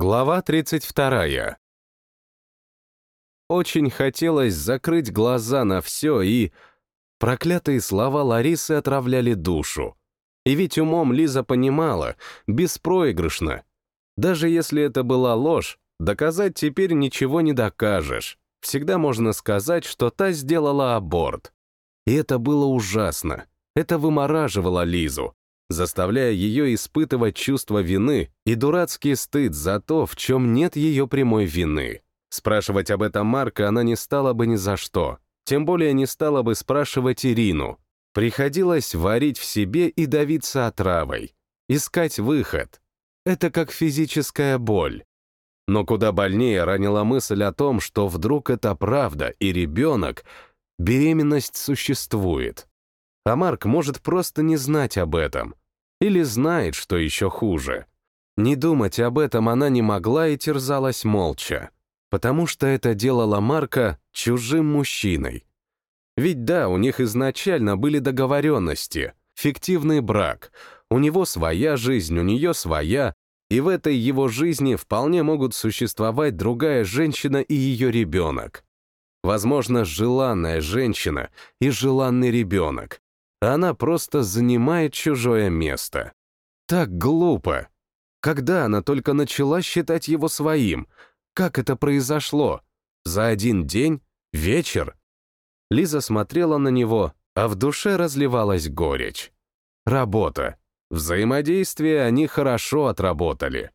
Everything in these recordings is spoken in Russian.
Глава 32. Очень хотелось закрыть глаза на все и... Проклятые слова Ларисы отравляли душу. И ведь умом Лиза понимала, беспроигрышно. Даже если это была ложь, доказать теперь ничего не докажешь. Всегда можно сказать, что та сделала аборт. И это было ужасно. Это вымораживало Лизу, заставляя ее испытывать чувство вины и дурацкий стыд за то, в чем нет ее прямой вины. Спрашивать об этом Марка она не стала бы ни за что, тем более не стала бы спрашивать Ирину. Приходилось варить в себе и давиться отравой, искать выход. Это как физическая боль. Но куда больнее ранила мысль о том, что вдруг это правда, и ребенок, беременность существует. А Марк может просто не знать об этом. Или знает, что еще хуже. Не думать об этом она не могла и терзалась молча, потому что это делало Марка чужим мужчиной. Ведь да, у них изначально были договоренности, фиктивный брак, у него своя жизнь, у нее своя, и в этой его жизни вполне могут существовать другая женщина и ее ребенок. Возможно, желанная женщина и желанный ребенок, она просто занимает чужое место. Так глупо. Когда она только начала считать его своим? Как это произошло? За один день? Вечер? Лиза смотрела на него, а в душе разливалась горечь. Работа. Взаимодействие они хорошо отработали.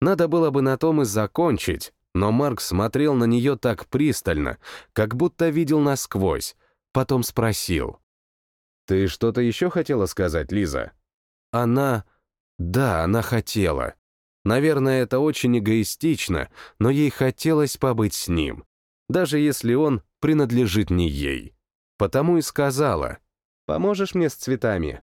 Надо было бы на том и закончить, но Марк смотрел на нее так пристально, как будто видел насквозь, потом спросил. «Ты что-то еще хотела сказать, Лиза?» Она... Да, она хотела. Наверное, это очень эгоистично, но ей хотелось побыть с ним, даже если он принадлежит не ей. Потому и сказала, «Поможешь мне с цветами?»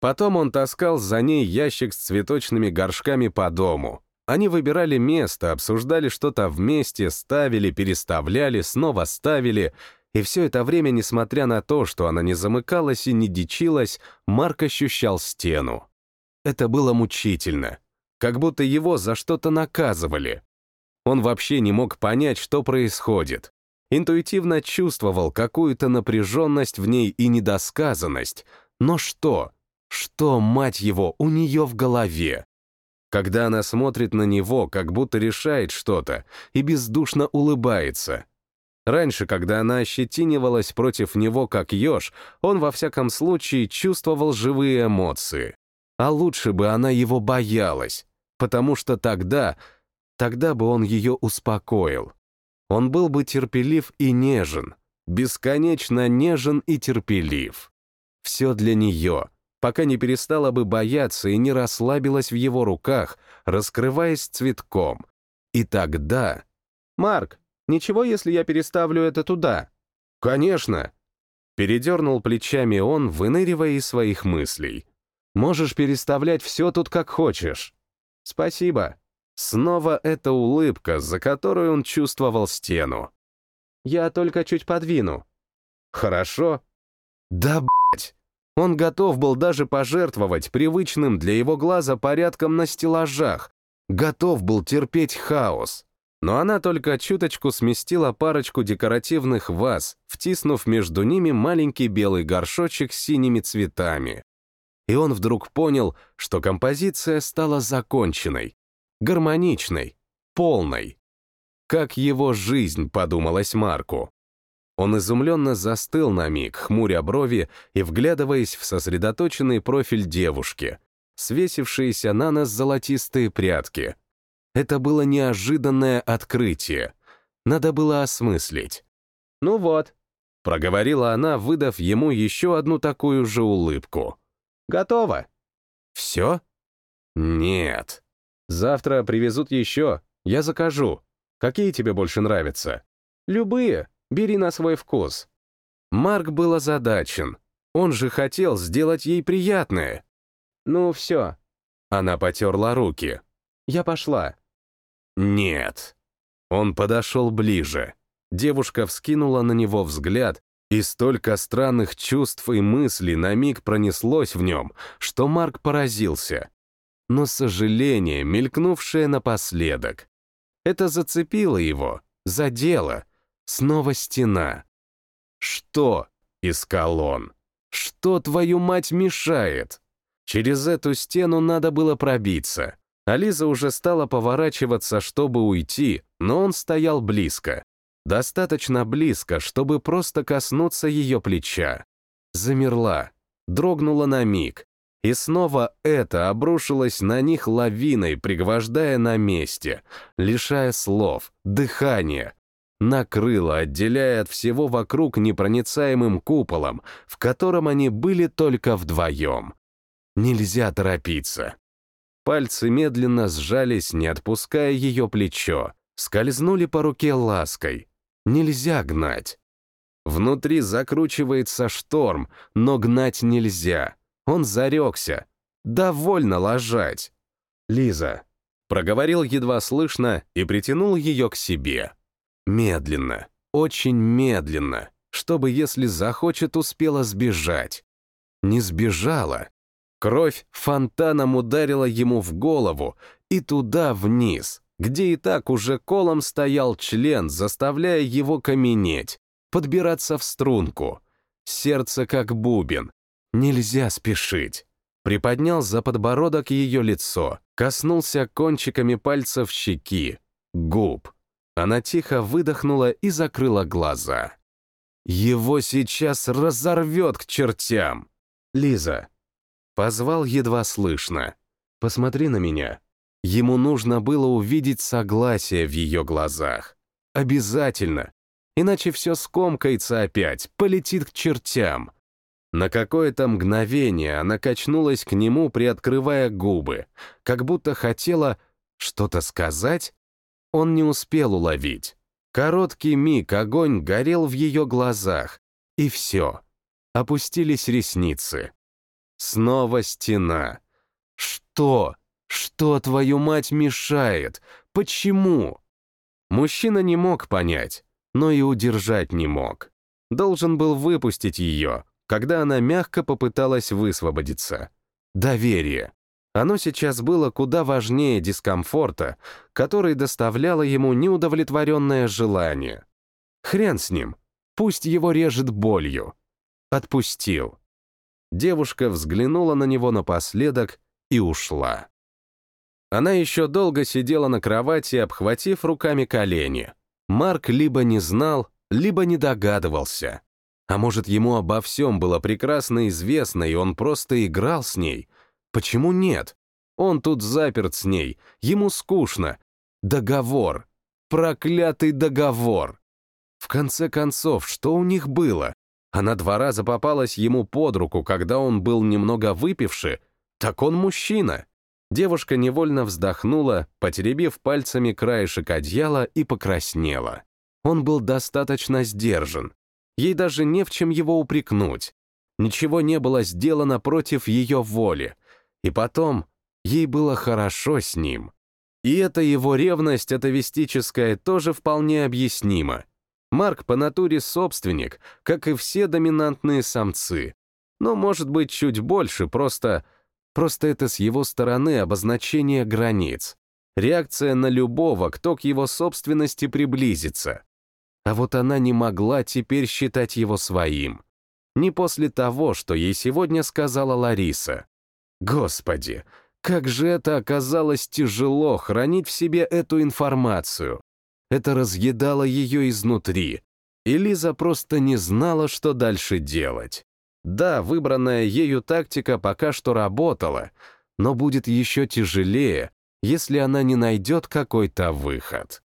Потом он таскал за ней ящик с цветочными горшками по дому. Они выбирали место, обсуждали что-то вместе, ставили, переставляли, снова ставили — и все это время, несмотря на то, что она не замыкалась и не дичилась, Марк ощущал стену. Это было мучительно, как будто его за что-то наказывали. Он вообще не мог понять, что происходит. Интуитивно чувствовал какую-то напряженность в ней и недосказанность. Но что? Что, мать его, у нее в голове? Когда она смотрит на него, как будто решает что-то, и бездушно улыбается — Раньше, когда она ощетинивалась против него как еж, он во всяком случае чувствовал живые эмоции. А лучше бы она его боялась, потому что тогда, тогда бы он ее успокоил. Он был бы терпелив и нежен, бесконечно нежен и терпелив. Все для нее, пока не перестала бы бояться и не расслабилась в его руках, раскрываясь цветком. И тогда... «Марк, Ничего, если я переставлю это туда? Конечно. Передернул плечами он, выныривая из своих мыслей. Можешь переставлять все тут как хочешь. Спасибо. Снова эта улыбка, за которую он чувствовал стену. Я только чуть подвину. Хорошо. Да, блять. Он готов был даже пожертвовать привычным для его глаза порядком на стеллажах, готов был терпеть хаос но она только чуточку сместила парочку декоративных ваз, втиснув между ними маленький белый горшочек с синими цветами. И он вдруг понял, что композиция стала законченной, гармоничной, полной. Как его жизнь, подумалось Марку. Он изумленно застыл на миг, хмуря брови и вглядываясь в сосредоточенный профиль девушки, свесившиеся на нас золотистые прятки — это было неожиданное открытие. Надо было осмыслить. «Ну вот», — проговорила она, выдав ему еще одну такую же улыбку. «Готово». «Все?» «Нет. Завтра привезут еще. Я закажу. Какие тебе больше нравятся?» «Любые. Бери на свой вкус». Марк был озадачен. Он же хотел сделать ей приятное. «Ну, все». Она потерла руки. «Я пошла. «Нет». Он подошел ближе. Девушка вскинула на него взгляд, и столько странных чувств и мыслей на миг пронеслось в нем, что Марк поразился. но сожаление, мелькнувшее напоследок. Это зацепило его, задело. Снова стена. «Что?» — искал он. «Что, твою мать, мешает?» Через эту стену надо было пробиться. Ализа уже стала поворачиваться, чтобы уйти, но он стоял близко. Достаточно близко, чтобы просто коснуться ее плеча. Замерла, дрогнула на миг. И снова это обрушилось на них лавиной, пригвождая на месте, лишая слов, дыхания. Накрыло, отделяя от всего вокруг непроницаемым куполом, в котором они были только вдвоем. Нельзя торопиться. Пальцы медленно сжались, не отпуская ее плечо, скользнули по руке лаской. Нельзя гнать. Внутри закручивается шторм, но гнать нельзя. Он зарекся. Довольно ложать. Лиза. Проговорил едва слышно и притянул ее к себе. Медленно, очень медленно, чтобы, если захочет, успела сбежать. Не сбежала, Кровь фонтаном ударила ему в голову и туда вниз, где и так уже колом стоял член, заставляя его каменеть, подбираться в струнку. Сердце как бубен. Нельзя спешить. Приподнял за подбородок ее лицо, коснулся кончиками пальцев щеки, губ. Она тихо выдохнула и закрыла глаза. Его сейчас разорвет к чертям. Лиза, Позвал едва слышно. «Посмотри на меня». Ему нужно было увидеть согласие в ее глазах. Обязательно. Иначе все скомкается опять, полетит к чертям. На какое-то мгновение она качнулась к нему, приоткрывая губы, как будто хотела что-то сказать. Он не успел уловить. Короткий миг огонь горел в ее глазах, и все. Опустились ресницы. Снова стена. Что? Что, твою мать, мешает? Почему? Мужчина не мог понять, но и удержать не мог. Должен был выпустить ее, когда она мягко попыталась высвободиться. Доверие. Оно сейчас было куда важнее дискомфорта, который доставляло ему неудовлетворенное желание. Хрен с ним, пусть его режет болью. Отпустил. Девушка взглянула на него напоследок и ушла. Она еще долго сидела на кровати, обхватив руками колени. Марк либо не знал, либо не догадывался. А может, ему обо всем было прекрасно известно, и он просто играл с ней? Почему нет? Он тут заперт с ней, ему скучно. Договор. Проклятый договор. В конце концов, что у них было? Она два раза попалась ему под руку, когда он был немного выпивший. Так он мужчина. Девушка невольно вздохнула, потеребив пальцами краешек одеяла и покраснела. Он был достаточно сдержан. Ей даже не в чем его упрекнуть. Ничего не было сделано против ее воли. И потом, ей было хорошо с ним. И эта его ревность атовистическая тоже вполне объяснима. Марк по натуре собственник, как и все доминантные самцы. Но, может быть, чуть больше, просто... Просто это с его стороны обозначение границ. Реакция на любого, кто к его собственности приблизится. А вот она не могла теперь считать его своим. Не после того, что ей сегодня сказала Лариса. Господи, как же это оказалось тяжело хранить в себе эту информацию. Это разъедало ее изнутри, и Лиза просто не знала, что дальше делать. Да, выбранная ею тактика пока что работала, но будет еще тяжелее, если она не найдет какой-то выход.